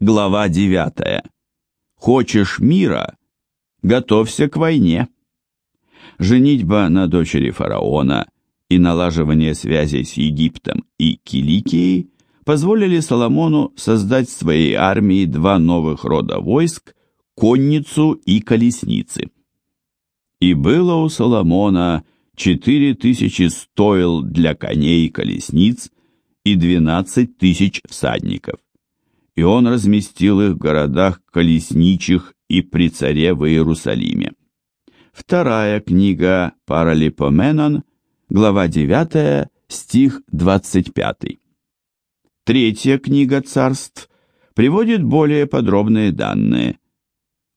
Глава 9. Хочешь мира? Готовься к войне. Женитьба на дочери фараона и налаживание связей с Египтом и Киликией позволили Соломону создать в своей армии два новых рода войск – конницу и колесницы. И было у Соломона четыре тысячи стоил для коней и колесниц и двенадцать тысяч всадников и он разместил их в городах колесничих и при царе в Иерусалиме. Вторая книга Паралипоменон, глава 9, стих 25. Третья книга царств приводит более подробные данные.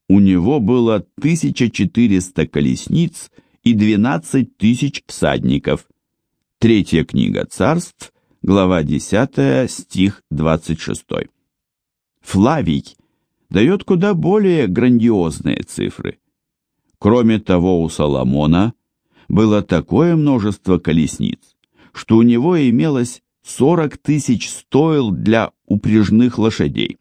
У него было 1400 колесниц и 12 тысяч всадников. Третья книга царств, глава 10, стих 26. Флавий дает куда более грандиозные цифры. Кроме того, у Соломона было такое множество колесниц, что у него имелось 40 тысяч стоил для упряжных лошадей.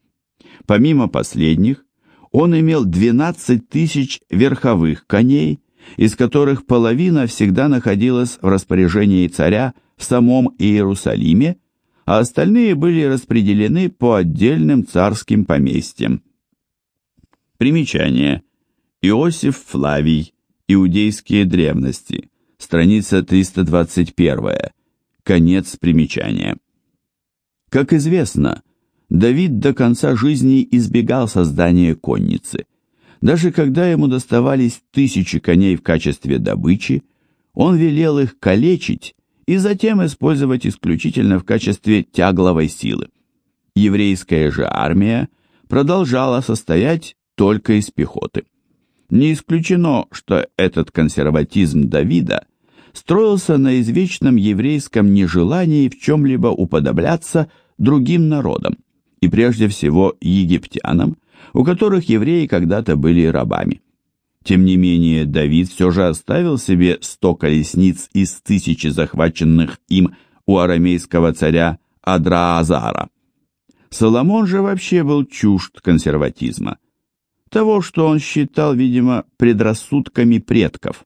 Помимо последних, он имел 12 тысяч верховых коней, из которых половина всегда находилась в распоряжении царя в самом Иерусалиме, а остальные были распределены по отдельным царским поместьям. Примечание. Иосиф Флавий. Иудейские древности. Страница 321. Конец примечания. Как известно, Давид до конца жизни избегал создания конницы. Даже когда ему доставались тысячи коней в качестве добычи, он велел их калечить и затем использовать исключительно в качестве тягловой силы. Еврейская же армия продолжала состоять только из пехоты. Не исключено, что этот консерватизм Давида строился на извечном еврейском нежелании в чем-либо уподобляться другим народам, и прежде всего египтянам, у которых евреи когда-то были рабами. Тем не менее, Давид все же оставил себе сто колесниц из тысячи захваченных им у арамейского царя Адраазара. Соломон же вообще был чужд консерватизма. Того, что он считал, видимо, предрассудками предков.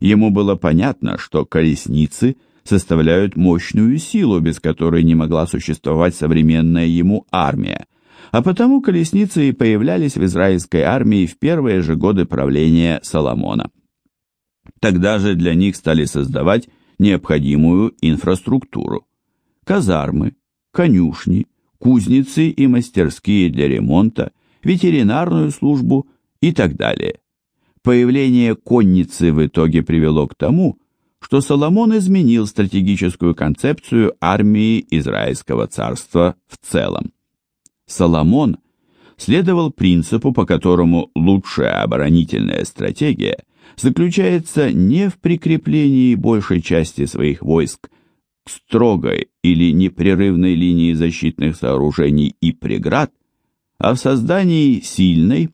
Ему было понятно, что колесницы составляют мощную силу, без которой не могла существовать современная ему армия, а потому колесницы и появлялись в израильской армии в первые же годы правления Соломона. Тогда же для них стали создавать необходимую инфраструктуру. Казармы, конюшни, кузницы и мастерские для ремонта, ветеринарную службу и так далее. Появление конницы в итоге привело к тому, что Соломон изменил стратегическую концепцию армии Израильского царства в целом. Соломон следовал принципу, по которому лучшая оборонительная стратегия заключается не в прикреплении большей части своих войск к строгой или непрерывной линии защитных сооружений и преград, а в создании сильной,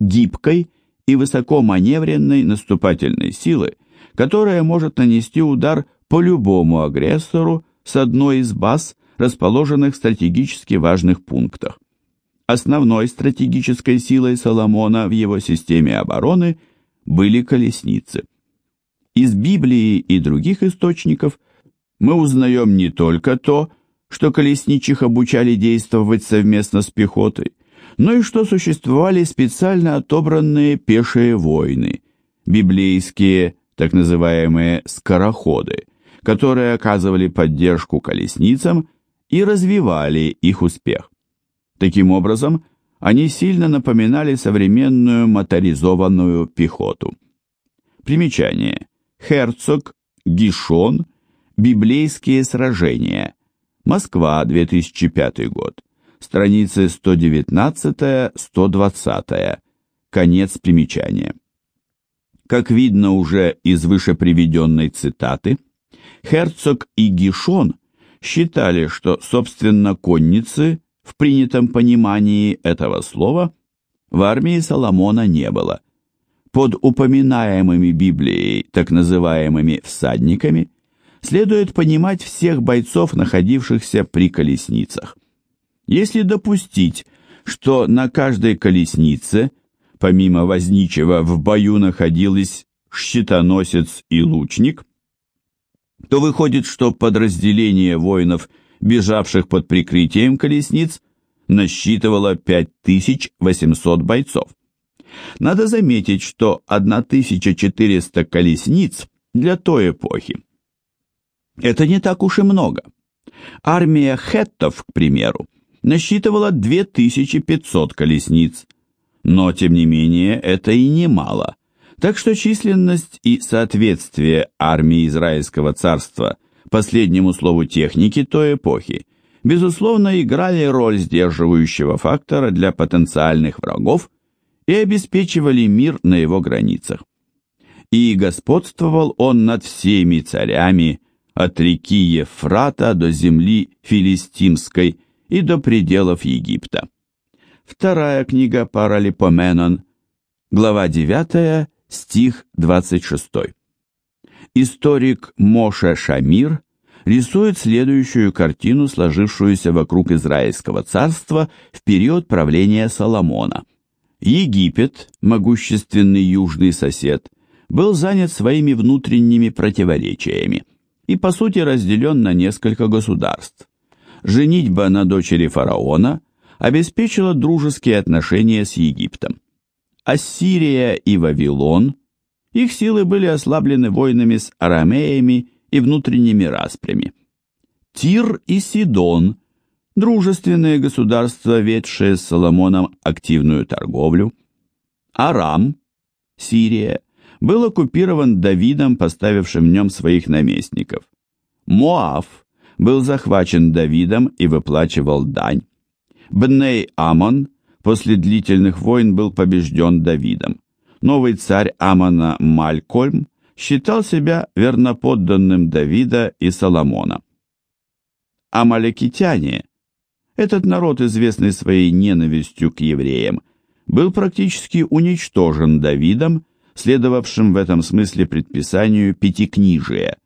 гибкой и высоко маневренной наступательной силы, которая может нанести удар по любому агрессору с одной из баз расположенных стратегически важных пунктах. Основной стратегической силой Соломона в его системе обороны были колесницы. Из Библии и других источников мы узнаем не только то, что колесничих обучали действовать совместно с пехотой, но и что существовали специально отобранные пешие войны, библейские так называемые скороходы, которые оказывали поддержку колесницам и развивали их успех. Таким образом, они сильно напоминали современную моторизованную пехоту. Примечание. Херцог, Гишон, Библейские сражения. Москва, 2005 год. Страницы 119-120. Конец примечания. Как видно уже из выше приведенной цитаты, Херцог и Гишон считали, что, собственно, конницы в принятом понимании этого слова в армии Соломона не было. Под упоминаемыми Библией так называемыми «всадниками» следует понимать всех бойцов, находившихся при колесницах. Если допустить, что на каждой колеснице, помимо возничего, в бою находились щитоносец и лучник, то выходит, что подразделение воинов, бежавших под прикрытием колесниц, насчитывало 5800 бойцов. Надо заметить, что 1400 колесниц для той эпохи. Это не так уж и много. Армия хеттов, к примеру, насчитывала 2500 колесниц, но, тем не менее, это и немало. Так что численность и соответствие армии Израильского царства последнему слову техники той эпохи, безусловно, играли роль сдерживающего фактора для потенциальных врагов и обеспечивали мир на его границах. И господствовал он над всеми царями, от реки Ефрата до земли Филистимской и до пределов Египта. Вторая книга Паралипоменон, глава 9, стих 26. Историк Моше Шамир рисует следующую картину, сложившуюся вокруг Израильского царства в период правления Соломона. Египет, могущественный южный сосед, был занят своими внутренними противоречиями и по сути разделен на несколько государств. Женитьба на дочери фараона обеспечила дружеские отношения с Египтом. Ассирия и Вавилон, их силы были ослаблены войнами с арамеями и внутренними распрями. Тир и Сидон, дружественные государства, ведшие с Соломоном активную торговлю. Арам, Сирия, был оккупирован Давидом, поставившим в нем своих наместников. Моав был захвачен Давидом и выплачивал дань. Бней Амон после длительных войн был побежден Давидом. Новый царь Амона Малькольм считал себя верноподданным Давида и Соломона. Амалекитяне, этот народ, известный своей ненавистью к евреям, был практически уничтожен Давидом следовавшим в этом смысле предписанию Пятикнижия.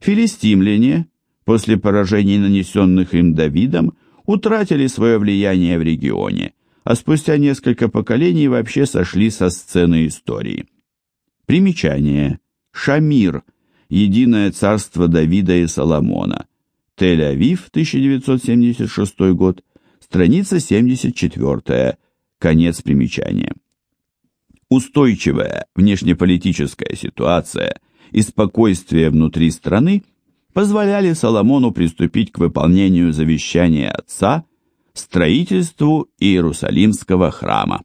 Филистимляне, после поражений, нанесенных им Давидом, утратили свое влияние в регионе, а спустя несколько поколений вообще сошли со сцены истории. Примечание. Шамир. Единое царство Давида и Соломона. Тель-Авив, 1976 год. Страница 74. Конец примечания. Устойчивая внешнеполитическая ситуация и спокойствие внутри страны позволяли Соломону приступить к выполнению завещания отца строительству Иерусалимского храма.